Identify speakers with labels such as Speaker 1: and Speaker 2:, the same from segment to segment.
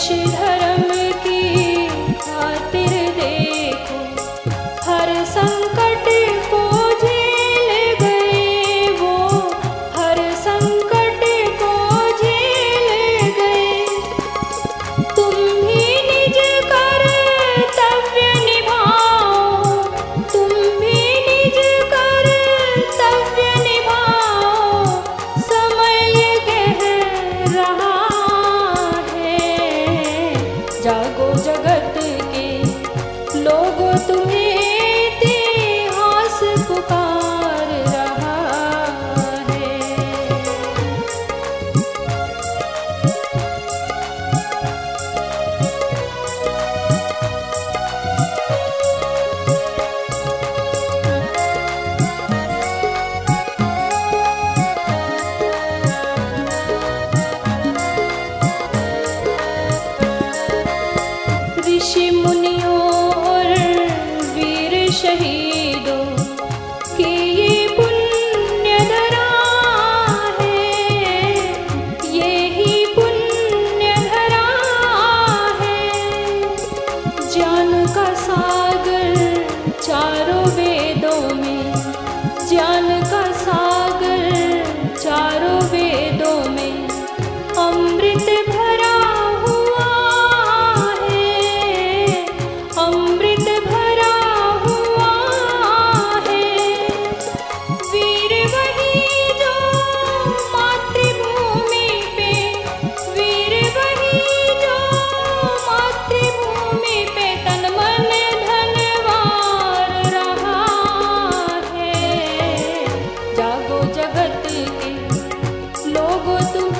Speaker 1: she 我孤独 जगत के गो तुम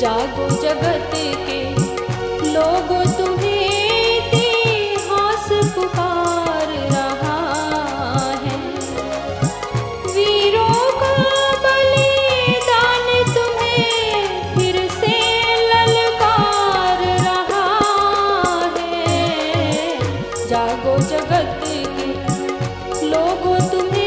Speaker 1: जागो जगत के। लोगों तुम्हें इतिहास पुकार रहा है। वीरों का बलिदान तुम्हें फिर से ललकार रहा है। जागो जगत के। लोगों तुम्हें